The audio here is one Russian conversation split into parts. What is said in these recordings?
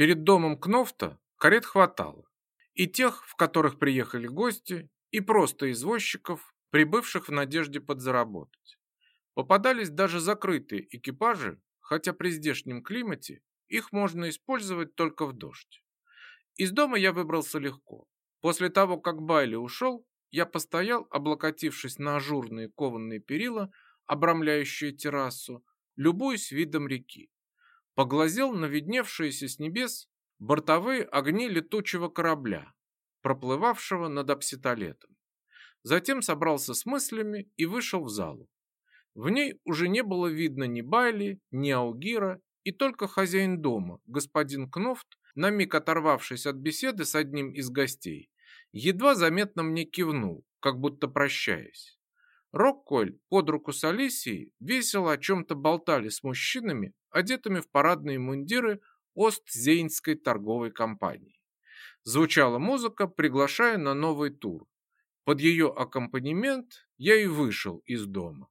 Перед домом Кнофта карет хватало. И тех, в которых приехали гости, и просто извозчиков, прибывших в надежде подзаработать. Попадались даже закрытые экипажи, хотя при здешнем климате их можно использовать только в дождь. Из дома я выбрался легко. После того, как Байли ушел, я постоял, облокотившись на ажурные кованые перила, обрамляющие террасу, любуясь видом реки. Поглазел на видневшиеся с небес бортовые огни летучего корабля, проплывавшего над апситолетом. Затем собрался с мыслями и вышел в залу. В ней уже не было видно ни Байли, ни Аугира, и только хозяин дома, господин Кнофт, на миг оторвавшись от беседы с одним из гостей, едва заметно мне кивнул, как будто прощаясь. Рокколь под руку с Алисией весело о чем-то болтали с мужчинами, одетыми в парадные мундиры Остзейнской торговой компании. Звучала музыка, приглашая на новый тур. Под ее аккомпанемент я и вышел из дома.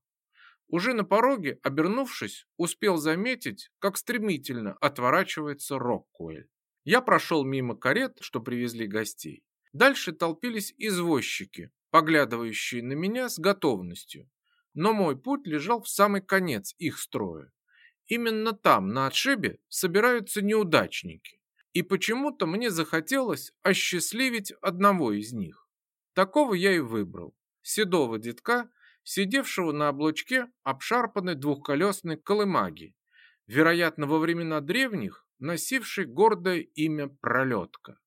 Уже на пороге, обернувшись, успел заметить, как стремительно отворачивается Роккуэль. Я прошел мимо карет, что привезли гостей. Дальше толпились извозчики, поглядывающие на меня с готовностью. Но мой путь лежал в самый конец их строя. Именно там, на отшибе, собираются неудачники. И почему-то мне захотелось осчастливить одного из них. Такого я и выбрал. Седого детка, сидевшего на облучке обшарпанной двухколесной колымаги, вероятно, во времена древних, носивший гордое имя Пролетка.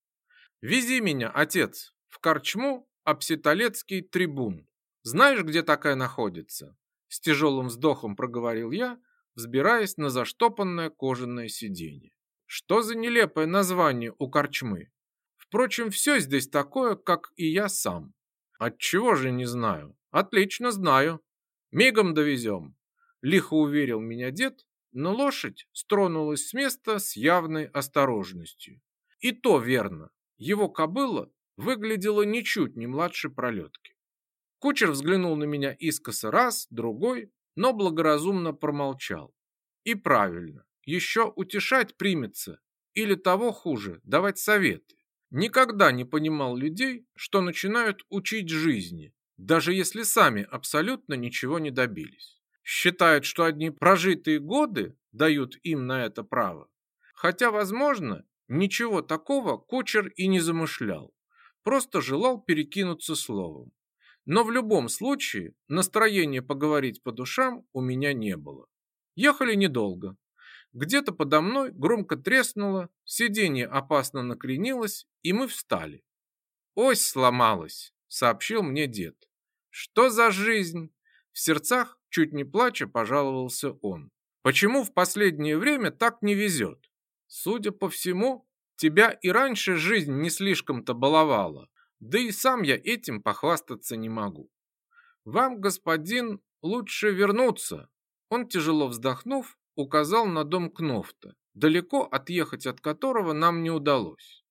«Вези меня, отец, в корчму Апситолецкий трибун. Знаешь, где такая находится?» С тяжелым вздохом проговорил я, взбираясь на заштопанное кожаное сиденье. Что за нелепое название у корчмы? Впрочем, все здесь такое, как и я сам. Отчего же не знаю? Отлично знаю. Мигом довезем. Лихо уверил меня дед, но лошадь стронулась с места с явной осторожностью. И то верно. Его кобыла выглядела ничуть не младше пролетки. Кучер взглянул на меня искоса раз, другой, но благоразумно промолчал. И правильно, еще утешать примется, или того хуже, давать советы. Никогда не понимал людей, что начинают учить жизни, даже если сами абсолютно ничего не добились. Считают, что одни прожитые годы дают им на это право. Хотя, возможно, ничего такого кучер и не замышлял, просто желал перекинуться словом. Но в любом случае настроения поговорить по душам у меня не было. Ехали недолго. Где-то подо мной громко треснуло, сиденье опасно накренилось, и мы встали. «Ось сломалась», — сообщил мне дед. Что за жизнь? В сердцах, чуть не плача, пожаловался он. Почему в последнее время так не везет? Судя по всему, тебя и раньше жизнь не слишком-то баловала. Да и сам я этим похвастаться не могу. Вам, господин, лучше вернуться. Он, тяжело вздохнув, указал на дом Кнофта, далеко отъехать от которого нам не удалось.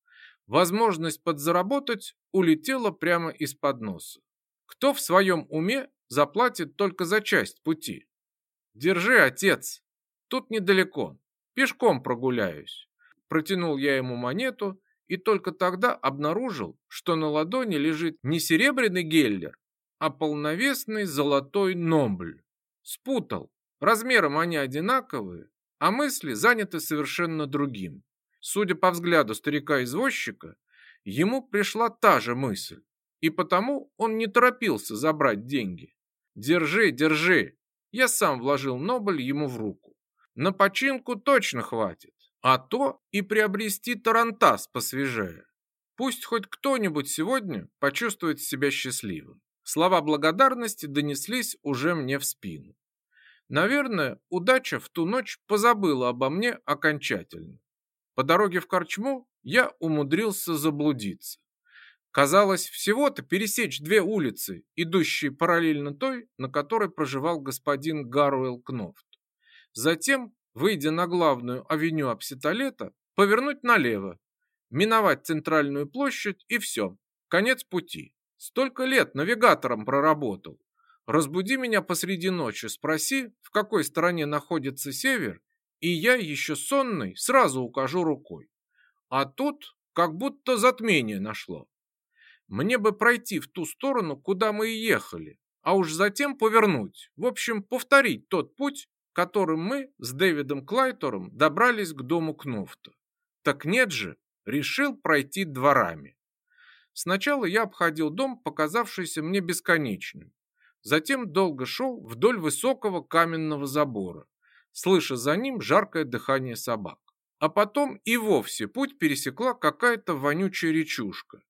Возможность подзаработать улетела прямо из-под носа. Кто в своем уме заплатит только за часть пути? Держи, отец. Тут недалеко. Пешком прогуляюсь. Протянул я ему монету и только тогда обнаружил, что на ладони лежит не серебряный геллер, а полновесный золотой номбль. Спутал. Размером они одинаковые, а мысли заняты совершенно другим. Судя по взгляду старика-извозчика, ему пришла та же мысль и потому он не торопился забрать деньги. «Держи, держи!» Я сам вложил Нобль ему в руку. На починку точно хватит, а то и приобрести тарантас посвежее. Пусть хоть кто-нибудь сегодня почувствует себя счастливым. Слова благодарности донеслись уже мне в спину. Наверное, удача в ту ночь позабыла обо мне окончательно. По дороге в корчму я умудрился заблудиться. Казалось, всего-то пересечь две улицы, идущие параллельно той, на которой проживал господин Гаруэлл Кнофт. Затем, выйдя на главную авеню Апситолета, повернуть налево, миновать центральную площадь и все, конец пути. Столько лет навигатором проработал. Разбуди меня посреди ночи, спроси, в какой стороне находится север, и я еще сонный сразу укажу рукой. А тут как будто затмение нашло. Мне бы пройти в ту сторону, куда мы и ехали, а уж затем повернуть, в общем, повторить тот путь, которым мы с Дэвидом Клайтором добрались к дому Кнофта. Так нет же, решил пройти дворами. Сначала я обходил дом, показавшийся мне бесконечным. Затем долго шел вдоль высокого каменного забора, слыша за ним жаркое дыхание собак. А потом и вовсе путь пересекла какая-то вонючая речушка,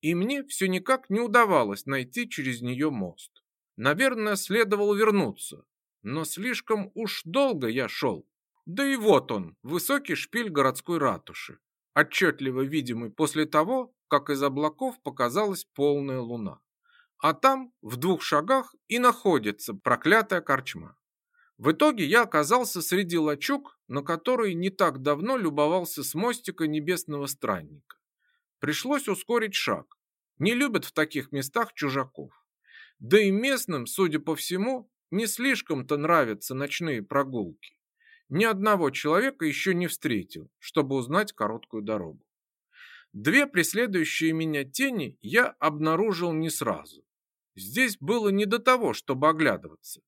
и мне все никак не удавалось найти через нее мост. Наверное, следовало вернуться, но слишком уж долго я шел. Да и вот он, высокий шпиль городской ратуши, отчетливо видимый после того, как из облаков показалась полная луна. А там, в двух шагах, и находится проклятая корчма. В итоге я оказался среди лачуг, на которые не так давно любовался с мостика небесного странника. Пришлось ускорить шаг. Не любят в таких местах чужаков. Да и местным, судя по всему, не слишком-то нравятся ночные прогулки. Ни одного человека еще не встретил, чтобы узнать короткую дорогу. Две преследующие меня тени я обнаружил не сразу. Здесь было не до того, чтобы оглядываться.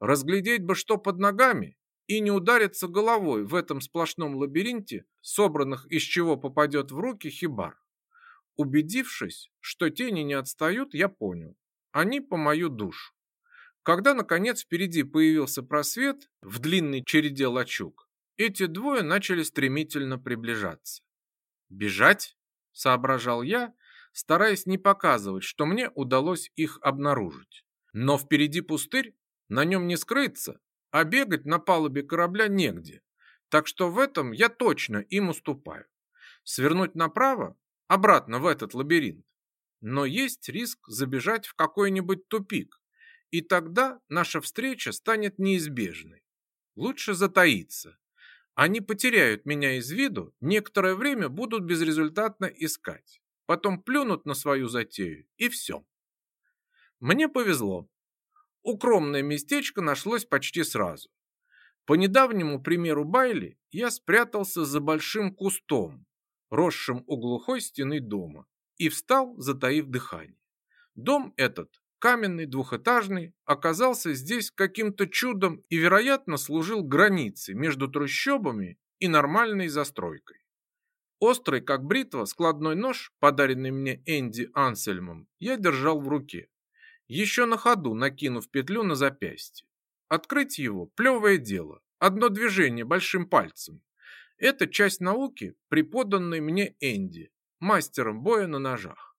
Разглядеть бы что под ногами и не удариться головой в этом сплошном лабиринте, собранных из чего попадет в руки хибар. Убедившись, что тени не отстают, я понял. Они по мою душу. Когда, наконец, впереди появился просвет в длинной череде лачуг, эти двое начали стремительно приближаться. «Бежать?» – соображал я, стараясь не показывать, что мне удалось их обнаружить. Но впереди пустырь, на нем не скрыться, а бегать на палубе корабля негде. Так что в этом я точно им уступаю. Свернуть направо, обратно в этот лабиринт. Но есть риск забежать в какой-нибудь тупик, и тогда наша встреча станет неизбежной. Лучше затаиться. Они потеряют меня из виду, некоторое время будут безрезультатно искать. Потом плюнут на свою затею, и все. Мне повезло. Укромное местечко нашлось почти сразу. По недавнему примеру Байли я спрятался за большим кустом, росшим у глухой стены дома, и встал, затаив дыхание. Дом этот каменный, двухэтажный, оказался здесь каким-то чудом и, вероятно, служил границей между трущобами и нормальной застройкой. Острый, как бритва, складной нож, подаренный мне Энди Ансельмом, я держал в руке, еще на ходу накинув петлю на запястье. Открыть его – плевое дело, одно движение большим пальцем. Это часть науки, преподанной мне Энди, мастером боя на ножах.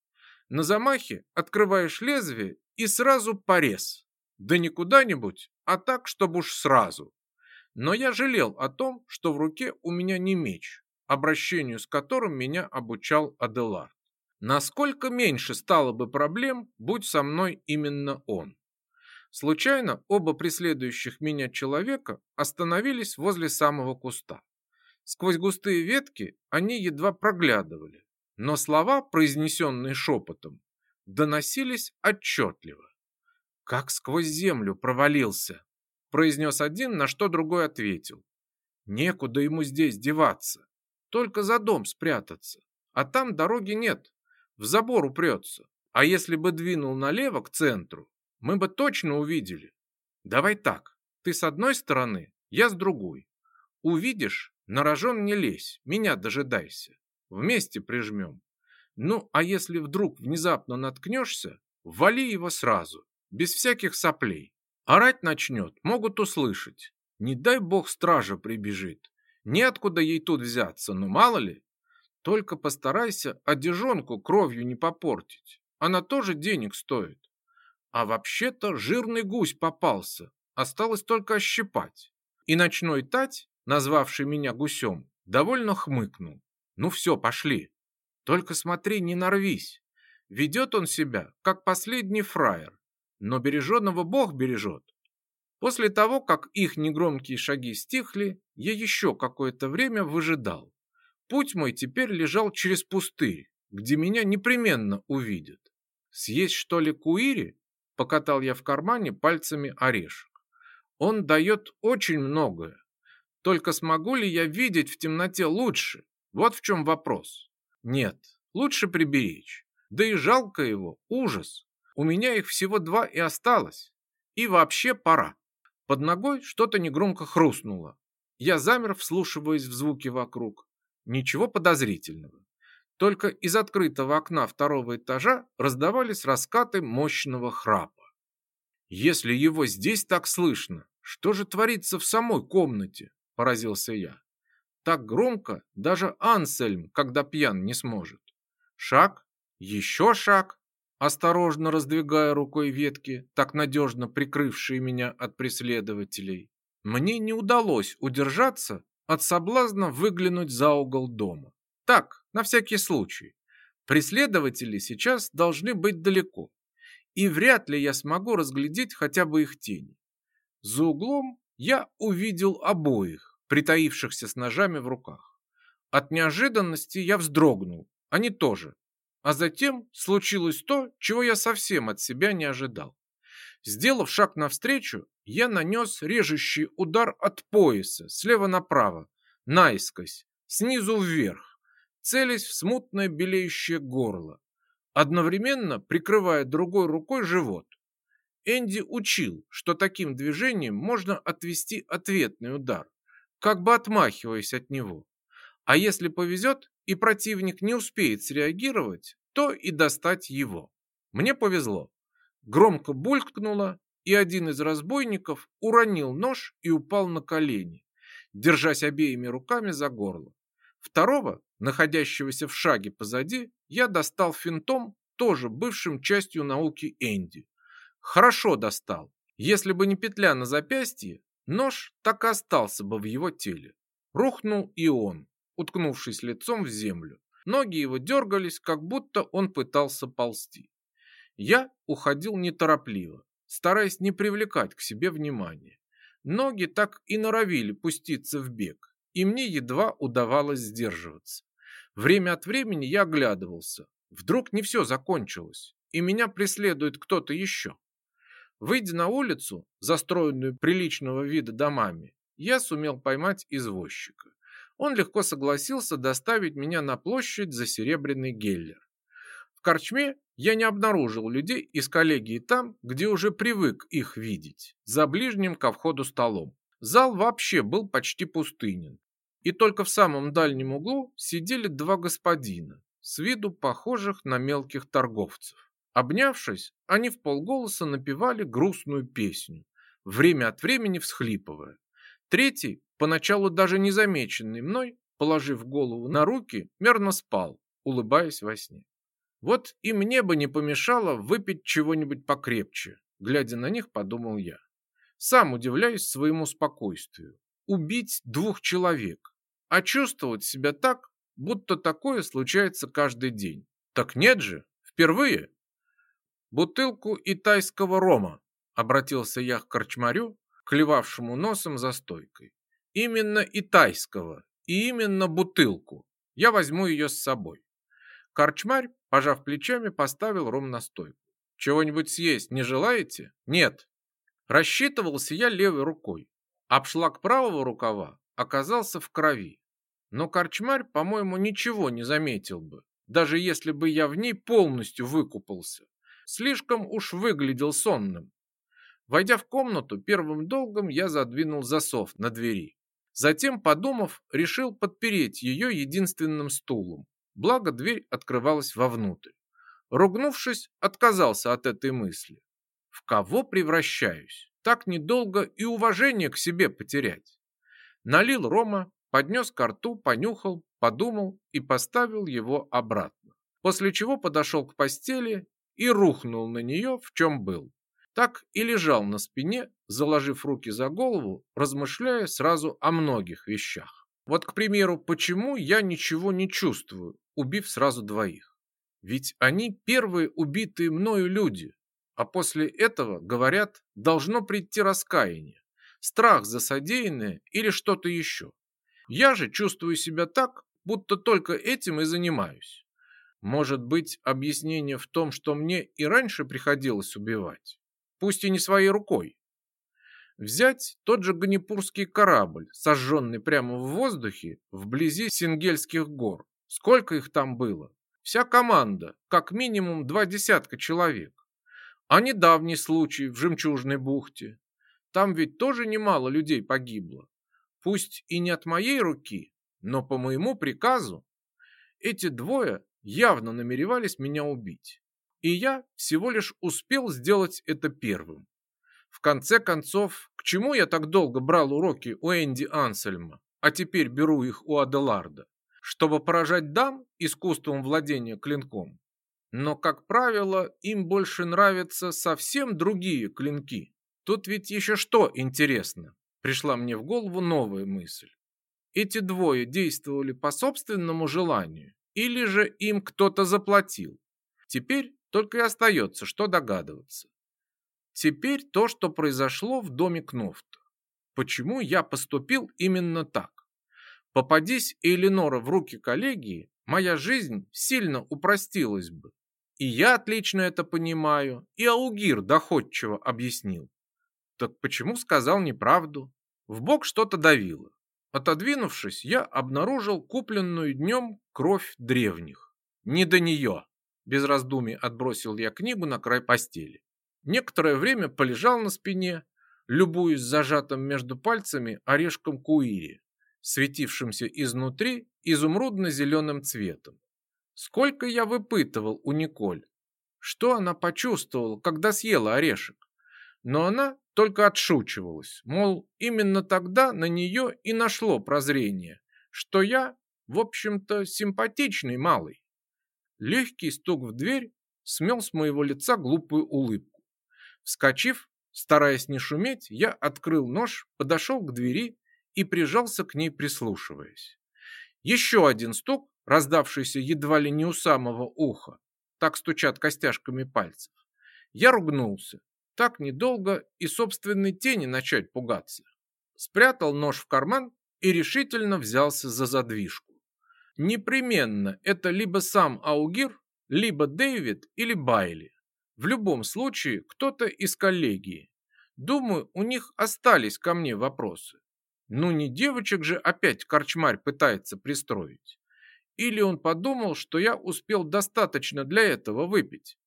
На замахе открываешь лезвие и сразу порез. Да не куда-нибудь, а так, чтобы уж сразу. Но я жалел о том, что в руке у меня не меч, обращению с которым меня обучал Аделард. Насколько меньше стало бы проблем, будь со мной именно он. Случайно оба преследующих меня человека остановились возле самого куста. Сквозь густые ветки они едва проглядывали, но слова, произнесенные шепотом, доносились отчетливо. «Как сквозь землю провалился!» произнес один, на что другой ответил. «Некуда ему здесь деваться, только за дом спрятаться, а там дороги нет, в забор упрется. А если бы двинул налево к центру, мы бы точно увидели. Давай так, ты с одной стороны, я с другой. Увидишь, на рожон не лезь, меня дожидайся. Вместе прижмем. Ну, а если вдруг внезапно наткнешься, вали его сразу, без всяких соплей. Орать начнет, могут услышать. Не дай бог стража прибежит. Неоткуда ей тут взяться, но мало ли. Только постарайся одежонку кровью не попортить. Она тоже денег стоит. А вообще-то жирный гусь попался. Осталось только ощипать. И ночной тать, назвавший меня гусем, довольно хмыкнул. Ну все, пошли. Только смотри, не нарвись. Ведет он себя, как последний фраер. Но береженного Бог бережет. После того, как их негромкие шаги стихли, я еще какое-то время выжидал. Путь мой теперь лежал через пустырь, где меня непременно увидят. Съесть что ли куири? Покатал я в кармане пальцами орешек. Он дает очень многое. Только смогу ли я видеть в темноте лучше? Вот в чем вопрос. Нет, лучше приберечь. Да и жалко его, ужас. У меня их всего два и осталось. И вообще пора. Под ногой что-то негромко хрустнуло. Я замер, вслушиваясь в звуки вокруг. Ничего подозрительного. Только из открытого окна второго этажа раздавались раскаты мощного храпа. Если его здесь так слышно, что же творится в самой комнате? Поразился я. Так громко даже Ансельм, когда пьян, не сможет. Шаг, еще шаг, осторожно раздвигая рукой ветки, так надежно прикрывшие меня от преследователей. Мне не удалось удержаться от соблазна выглянуть за угол дома. Так, на всякий случай. Преследователи сейчас должны быть далеко, и вряд ли я смогу разглядеть хотя бы их тени. За углом я увидел обоих, притаившихся с ножами в руках. От неожиданности я вздрогнул, они тоже. А затем случилось то, чего я совсем от себя не ожидал. Сделав шаг навстречу, я нанес режущий удар от пояса слева направо, наискось, снизу вверх, целясь в смутное белеющее горло, одновременно прикрывая другой рукой живот. Энди учил, что таким движением можно отвести ответный удар, как бы отмахиваясь от него. А если повезет и противник не успеет среагировать, то и достать его. Мне повезло. Громко булькнуло, и один из разбойников уронил нож и упал на колени, держась обеими руками за горло. Второго, находящегося в шаге позади, я достал финтом, тоже бывшим частью науки Энди. Хорошо достал. Если бы не петля на запястье, нож так и остался бы в его теле. Рухнул и он, уткнувшись лицом в землю. Ноги его дергались, как будто он пытался ползти. Я уходил неторопливо, стараясь не привлекать к себе внимания. Ноги так и норовили пуститься в бег, и мне едва удавалось сдерживаться. Время от времени я оглядывался. Вдруг не все закончилось, и меня преследует кто-то еще. Выйдя на улицу, застроенную приличного вида домами, я сумел поймать извозчика. Он легко согласился доставить меня на площадь за серебряный геллер. В корчме я не обнаружил людей из коллегии там, где уже привык их видеть, за ближним ко входу столом. Зал вообще был почти пустынен. И только в самом дальнем углу сидели два господина, с виду похожих на мелких торговцев. Обнявшись, они в полголоса напевали грустную песню, время от времени всхлипывая. Третий, поначалу даже незамеченный мной, положив голову на руки, мерно спал, улыбаясь во сне. Вот и мне бы не помешало выпить чего-нибудь покрепче, глядя на них, подумал я. Сам удивляюсь своему спокойствию. Убить двух человек, а чувствовать себя так, будто такое случается каждый день. Так нет же, впервые бутылку итайского рома, обратился я к корчмарю, клевавшему носом за стойкой. Именно итайского и именно бутылку. Я возьму ее с собой. Корчмарь, пожав плечами, поставил ром на стойку. Чего-нибудь съесть не желаете? Нет. Рассчитывался я левой рукой. Обшлаг правого рукава оказался в крови. Но корчмарь, по-моему, ничего не заметил бы, даже если бы я в ней полностью выкупался. Слишком уж выглядел сонным. Войдя в комнату, первым долгом я задвинул засов на двери. Затем, подумав, решил подпереть ее единственным стулом. Благо, дверь открывалась вовнутрь. Ругнувшись, отказался от этой мысли. В кого превращаюсь? Так недолго и уважение к себе потерять. Налил рома, поднес ко рту, понюхал, подумал и поставил его обратно. После чего подошел к постели и рухнул на нее, в чем был. Так и лежал на спине, заложив руки за голову, размышляя сразу о многих вещах. Вот, к примеру, почему я ничего не чувствую, убив сразу двоих? Ведь они первые убитые мною люди, а после этого, говорят, должно прийти раскаяние, страх за содеянное или что-то еще. Я же чувствую себя так, будто только этим и занимаюсь. Может быть, объяснение в том, что мне и раньше приходилось убивать, пусть и не своей рукой. Взять тот же ганипурский корабль, сожженный прямо в воздухе вблизи Сингельских гор. Сколько их там было? Вся команда, как минимум два десятка человек. А недавний случай в Жемчужной бухте. Там ведь тоже немало людей погибло. Пусть и не от моей руки, но по моему приказу. Эти двое явно намеревались меня убить. И я всего лишь успел сделать это первым. В конце концов, к чему я так долго брал уроки у Энди Ансельма, а теперь беру их у Аделарда? Чтобы поражать дам искусством владения клинком. Но, как правило, им больше нравятся совсем другие клинки. Тут ведь еще что интересно. Пришла мне в голову новая мысль. Эти двое действовали по собственному желанию, или же им кто-то заплатил. Теперь только и остается, что догадываться. Теперь то, что произошло в доме Кнофта. Почему я поступил именно так? Попадись Эленора в руки коллегии, моя жизнь сильно упростилась бы. И я отлично это понимаю, и Аугир доходчиво объяснил. Так почему сказал неправду? В бок что-то давило. Отодвинувшись, я обнаружил купленную днем кровь древних. Не до нее. Без раздумий отбросил я книгу на край постели. Некоторое время полежал на спине, любуясь зажатым между пальцами орешком куири, светившимся изнутри изумрудно-зеленым цветом. Сколько я выпытывал у Николь, что она почувствовала, когда съела орешек. Но она только отшучивалась, мол, именно тогда на нее и нашло прозрение, что я, в общем-то, симпатичный малый. Легкий стук в дверь смел с моего лица глупую улыбку. Вскочив, стараясь не шуметь, я открыл нож, подошел к двери и прижался к ней, прислушиваясь. Еще один стук, раздавшийся едва ли не у самого уха, так стучат костяшками пальцев. Я ругнулся. Так недолго и собственной тени начать пугаться. Спрятал нож в карман и решительно взялся за задвижку. Непременно это либо сам Аугир, либо Дэвид или Байли. В любом случае, кто-то из коллегии. Думаю, у них остались ко мне вопросы. Ну не девочек же опять корчмарь пытается пристроить. Или он подумал, что я успел достаточно для этого выпить.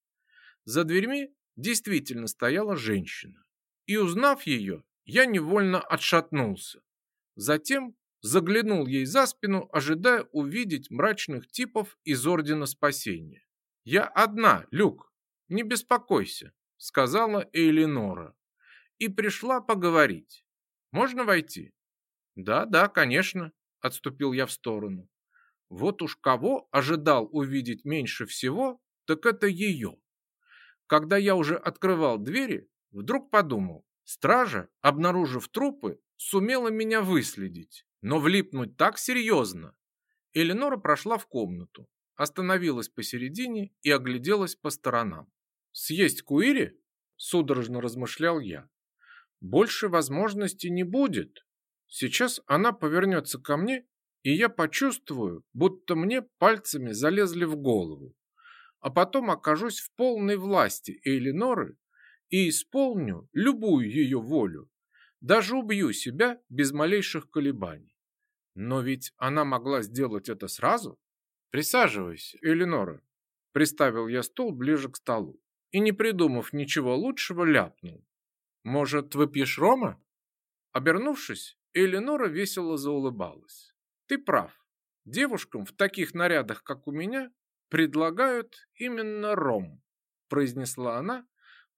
За дверьми действительно стояла женщина. И узнав ее, я невольно отшатнулся. Затем заглянул ей за спину, ожидая увидеть мрачных типов из Ордена Спасения. «Я одна, Люк», «Не беспокойся», — сказала Эйлинора. «И пришла поговорить. Можно войти?» «Да, да, конечно», — отступил я в сторону. Вот уж кого ожидал увидеть меньше всего, так это ее. Когда я уже открывал двери, вдруг подумал, стража, обнаружив трупы, сумела меня выследить, но влипнуть так серьезно. Эленора прошла в комнату, остановилась посередине и огляделась по сторонам. Съесть куири? Судорожно размышлял я. Больше возможностей не будет. Сейчас она повернется ко мне, и я почувствую, будто мне пальцами залезли в голову. А потом окажусь в полной власти Эйлиноры и исполню любую ее волю. Даже убью себя без малейших колебаний. Но ведь она могла сделать это сразу. Присаживайся, Эйлинора. Приставил я стул ближе к столу и, не придумав ничего лучшего, ляпнул. «Может, выпьешь рома?» Обернувшись, Эленора весело заулыбалась. «Ты прав. Девушкам в таких нарядах, как у меня, предлагают именно ром», произнесла она,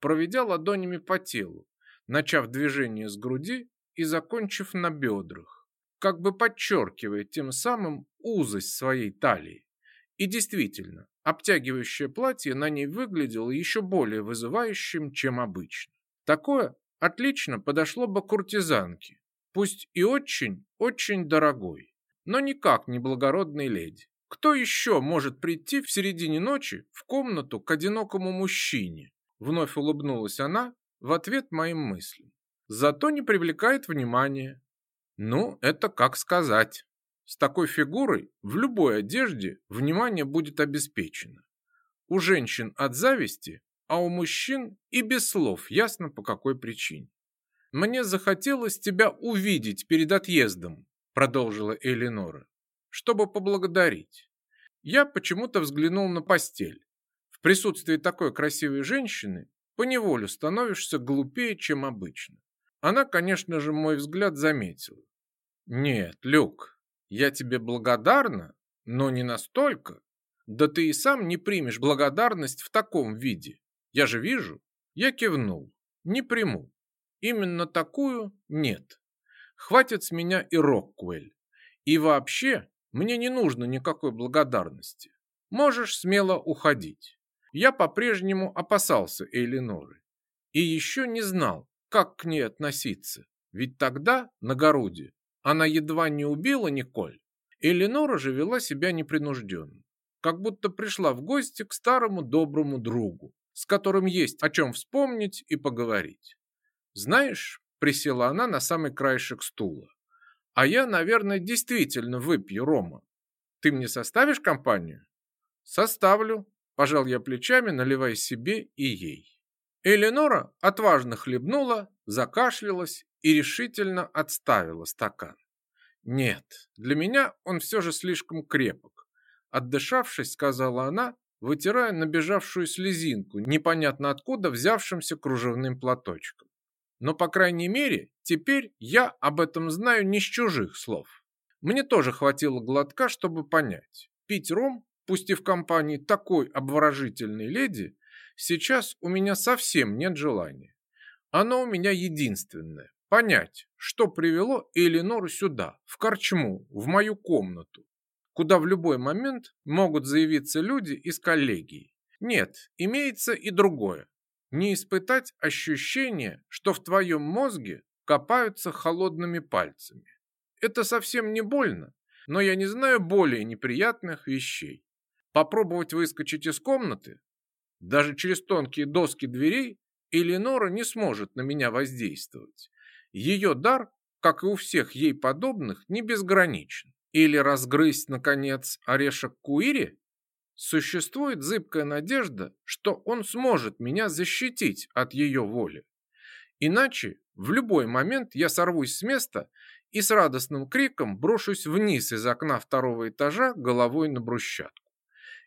проведя ладонями по телу, начав движение с груди и закончив на бедрах, как бы подчеркивая тем самым узость своей талии. И действительно, Обтягивающее платье на ней выглядело еще более вызывающим, чем обычно. Такое отлично подошло бы куртизанке, пусть и очень, очень дорогой, но никак не благородной леди. Кто еще может прийти в середине ночи в комнату к одинокому мужчине? Вновь улыбнулась она в ответ моим мыслям. Зато не привлекает внимания. Ну, это как сказать. С такой фигурой в любой одежде внимание будет обеспечено. У женщин от зависти, а у мужчин и без слов ясно по какой причине. Мне захотелось тебя увидеть перед отъездом, продолжила Элинора, чтобы поблагодарить. Я почему-то взглянул на постель. В присутствии такой красивой женщины поневолю становишься глупее, чем обычно. Она, конечно же, мой взгляд заметила. Нет, Люк, я тебе благодарна, но не настолько. Да ты и сам не примешь благодарность в таком виде. Я же вижу. Я кивнул. Не приму. Именно такую нет. Хватит с меня и Роккуэль. И вообще, мне не нужно никакой благодарности. Можешь смело уходить. Я по-прежнему опасался Эйлиноры. И еще не знал, как к ней относиться. Ведь тогда, на городе, она едва не убила Николь. Эйлинора же вела себя непринужденно. Как будто пришла в гости к старому доброму другу, с которым есть о чем вспомнить и поговорить. Знаешь, присела она на самый краешек стула. А я, наверное, действительно выпью рома. Ты мне составишь компанию? Составлю, пожал я плечами, наливая себе и ей. Эленора отважно хлебнула, закашлялась и решительно отставила стакан. Нет, для меня он все же слишком крепок. Отдышавшись, сказала она, вытирая набежавшую слезинку, непонятно откуда взявшимся кружевным платочком. Но, по крайней мере, теперь я об этом знаю не с чужих слов. Мне тоже хватило глотка, чтобы понять. Пить ром, пусть и в компании такой обворожительной леди, сейчас у меня совсем нет желания. Оно у меня единственное – понять, что привело Элинору сюда, в корчму, в мою комнату, куда в любой момент могут заявиться люди из коллегии. Нет, имеется и другое не испытать ощущение, что в твоем мозге копаются холодными пальцами. Это совсем не больно, но я не знаю более неприятных вещей. Попробовать выскочить из комнаты? Даже через тонкие доски дверей Эленора не сможет на меня воздействовать. Ее дар, как и у всех ей подобных, не безграничен. Или разгрызть, наконец, орешек Куири? Существует зыбкая надежда, что он сможет меня защитить от ее воли. Иначе в любой момент я сорвусь с места и с радостным криком брошусь вниз из окна второго этажа головой на брусчатку.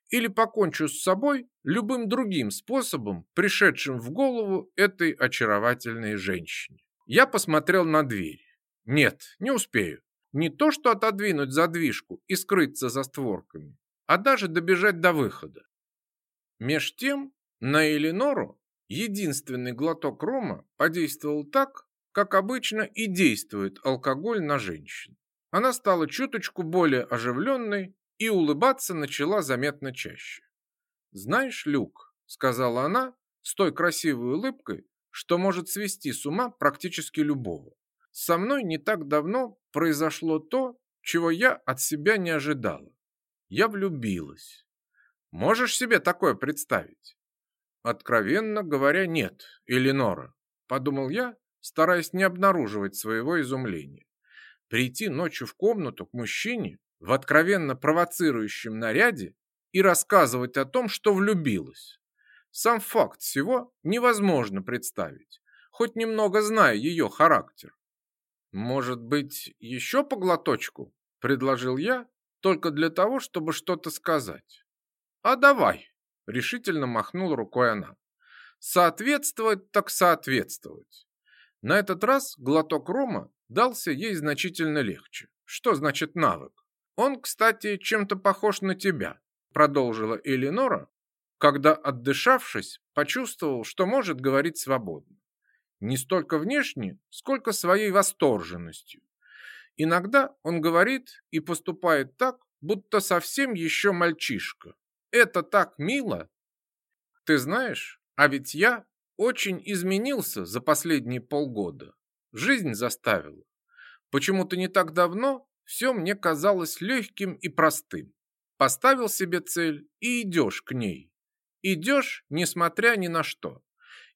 Или покончу с собой любым другим способом, пришедшим в голову этой очаровательной женщине. Я посмотрел на дверь. Нет, не успею. Не то что отодвинуть задвижку и скрыться за створками а даже добежать до выхода. Меж тем на Элинору единственный глоток рома подействовал так, как обычно и действует алкоголь на женщин. Она стала чуточку более оживленной и улыбаться начала заметно чаще. «Знаешь, Люк», — сказала она с той красивой улыбкой, что может свести с ума практически любого. «Со мной не так давно произошло то, чего я от себя не ожидала я влюбилась. Можешь себе такое представить? Откровенно говоря, нет, Эленора, подумал я, стараясь не обнаруживать своего изумления. Прийти ночью в комнату к мужчине в откровенно провоцирующем наряде и рассказывать о том, что влюбилась. Сам факт всего невозможно представить, хоть немного зная ее характер. «Может быть, еще по глоточку?» – предложил я, только для того, чтобы что-то сказать. «А давай!» – решительно махнула рукой она. «Соответствовать так соответствовать!» На этот раз глоток рома дался ей значительно легче. Что значит навык? Он, кстати, чем-то похож на тебя, продолжила Элинора, когда, отдышавшись, почувствовал, что может говорить свободно. Не столько внешне, сколько своей восторженностью. Иногда он говорит и поступает так, будто совсем еще мальчишка. Это так мило. Ты знаешь, а ведь я очень изменился за последние полгода. Жизнь заставила. Почему-то не так давно все мне казалось легким и простым. Поставил себе цель и идешь к ней. Идешь, несмотря ни на что.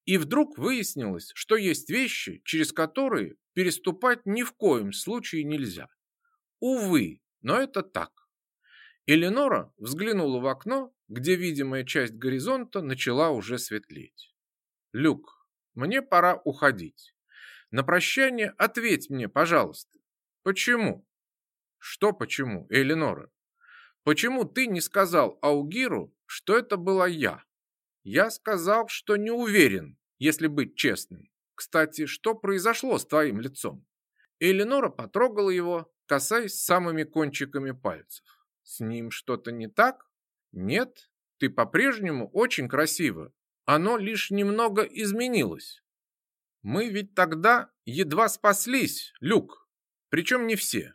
И вдруг выяснилось, что есть вещи, через которые переступать ни в коем случае нельзя. Увы, но это так. Эленора взглянула в окно, где видимая часть горизонта начала уже светлеть. «Люк, мне пора уходить. На прощание ответь мне, пожалуйста. Почему? Что почему, Элинора? Почему ты не сказал Аугиру, что это была я? Я сказал, что не уверен, если быть честным. Кстати, что произошло с твоим лицом? Элинора потрогала его, касаясь самыми кончиками пальцев. С ним что-то не так? Нет, ты по-прежнему очень красива. Оно лишь немного изменилось. Мы ведь тогда едва спаслись, Люк. Причем не все.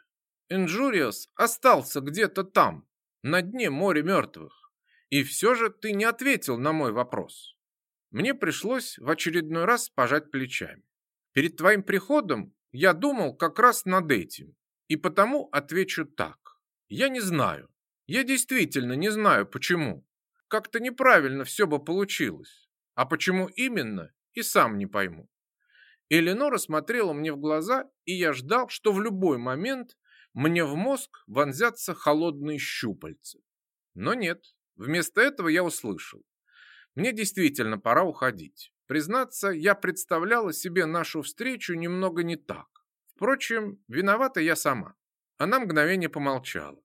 Инжуриус остался где-то там, на дне моря мертвых. И все же ты не ответил на мой вопрос. Мне пришлось в очередной раз пожать плечами. Перед твоим приходом я думал как раз над этим. И потому отвечу так. Я не знаю. Я действительно не знаю, почему. Как-то неправильно все бы получилось. А почему именно, и сам не пойму. Эленора смотрела мне в глаза, и я ждал, что в любой момент мне в мозг вонзятся холодные щупальца. Но нет, вместо этого я услышал. Мне действительно пора уходить. Признаться, я представляла себе нашу встречу немного не так. Впрочем, виновата я сама. Она мгновение помолчала.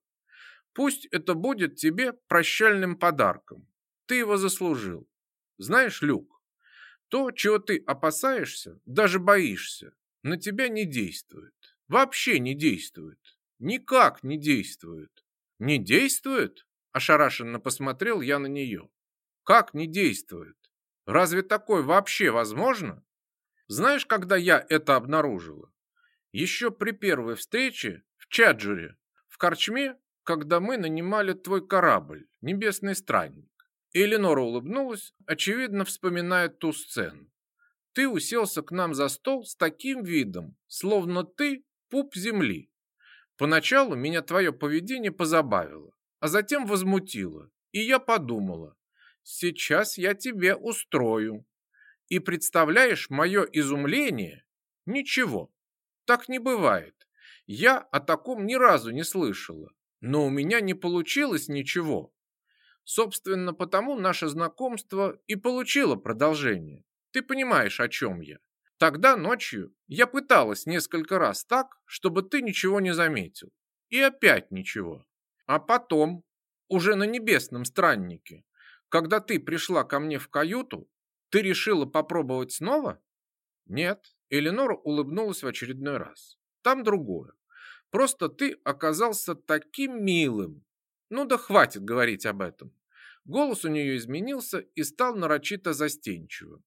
Пусть это будет тебе прощальным подарком. Ты его заслужил. Знаешь, Люк, то, чего ты опасаешься, даже боишься, на тебя не действует. Вообще не действует. Никак не действует. Не действует? Ошарашенно посмотрел я на нее. Как не действует? Разве такое вообще возможно? Знаешь, когда я это обнаружила? Еще при первой встрече в Чаджуре, в Корчме, когда мы нанимали твой корабль, Небесный Странник. Эленора улыбнулась, очевидно вспоминая ту сцену. Ты уселся к нам за стол с таким видом, словно ты пуп земли. Поначалу меня твое поведение позабавило, а затем возмутило, и я подумала, сейчас я тебе устрою. И представляешь мое изумление? Ничего, так не бывает. Я о таком ни разу не слышала, но у меня не получилось ничего. Собственно, потому наше знакомство и получило продолжение. Ты понимаешь, о чем я. Тогда ночью я пыталась несколько раз так, чтобы ты ничего не заметил. И опять ничего. А потом, уже на небесном страннике, когда ты пришла ко мне в каюту, ты решила попробовать снова? Нет, Эленора улыбнулась в очередной раз. Там другое. Просто ты оказался таким милым. Ну да хватит говорить об этом. Голос у нее изменился и стал нарочито застенчивым.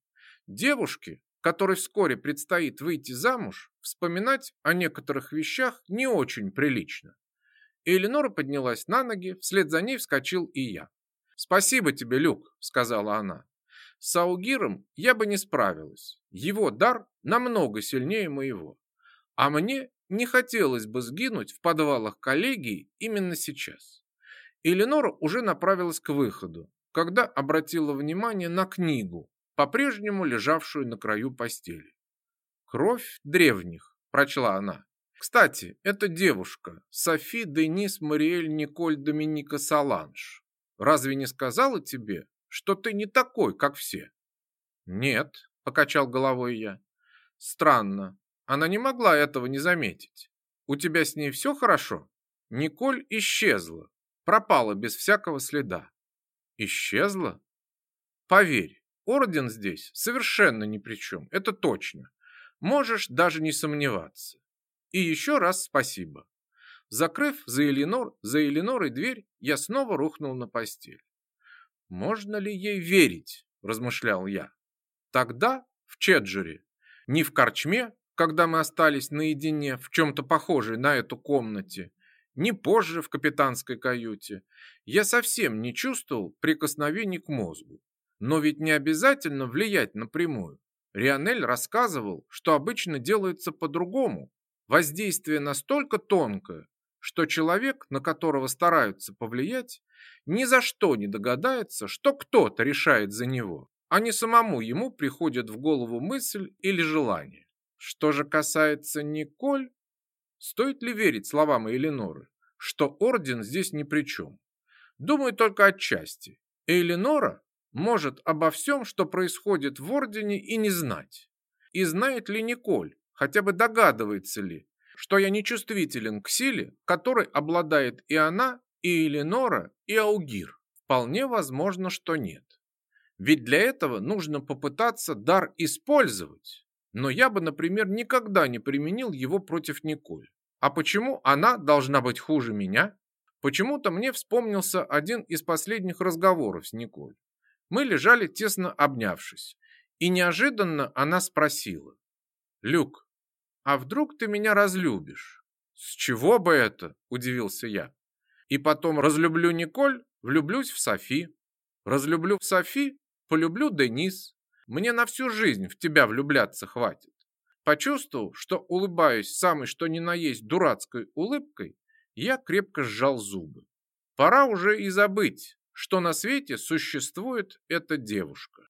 Девушке, которой вскоре предстоит выйти замуж, вспоминать о некоторых вещах не очень прилично. Эленора поднялась на ноги, вслед за ней вскочил и я. «Спасибо тебе, Люк», — сказала она. «С Аугиром я бы не справилась. Его дар намного сильнее моего. А мне не хотелось бы сгинуть в подвалах коллегии именно сейчас». Эленора уже направилась к выходу, когда обратила внимание на книгу, по-прежнему лежавшую на краю постели. «Кровь древних», – прочла она. «Кстати, эта девушка, Софи Денис Мариэль Николь Доминика Саланж, разве не сказала тебе, что ты не такой, как все?» «Нет», – покачал головой я. «Странно, она не могла этого не заметить. У тебя с ней все хорошо?» Николь исчезла, пропала без всякого следа. Исчезла? Поверь, орден здесь совершенно ни при чем, это точно. Можешь даже не сомневаться. И еще раз спасибо. Закрыв за Элинор, за Элинорой дверь, я снова рухнул на постель. Можно ли ей верить, размышлял я. Тогда в Чеджере, не в корчме, когда мы остались наедине в чем-то похожей на эту комнате, ни позже в капитанской каюте, я совсем не чувствовал прикосновений к мозгу. Но ведь не обязательно влиять напрямую. Рионель рассказывал, что обычно делается по-другому. Воздействие настолько тонкое, что человек, на которого стараются повлиять, ни за что не догадается, что кто-то решает за него, а не самому ему приходит в голову мысль или желание. Что же касается Николь, Стоит ли верить словам Эленоры, что орден здесь ни при чем? Думаю только отчасти. Эленора может обо всем, что происходит в ордене, и не знать. И знает ли Николь, хотя бы догадывается ли, что я не чувствителен к силе, которой обладает и она, и Эленора, и Аугир? Вполне возможно, что нет. Ведь для этого нужно попытаться дар использовать. Но я бы, например, никогда не применил его против Николь. А почему она должна быть хуже меня? Почему-то мне вспомнился один из последних разговоров с Николь. Мы лежали тесно обнявшись, и неожиданно она спросила. «Люк, а вдруг ты меня разлюбишь?» «С чего бы это?» – удивился я. «И потом разлюблю Николь, влюблюсь в Софи. Разлюблю в Софи, полюблю Денис. Мне на всю жизнь в тебя влюбляться хватит». Почувствовав, что улыбаюсь самой что ни на есть дурацкой улыбкой, я крепко сжал зубы. Пора уже и забыть, что на свете существует эта девушка.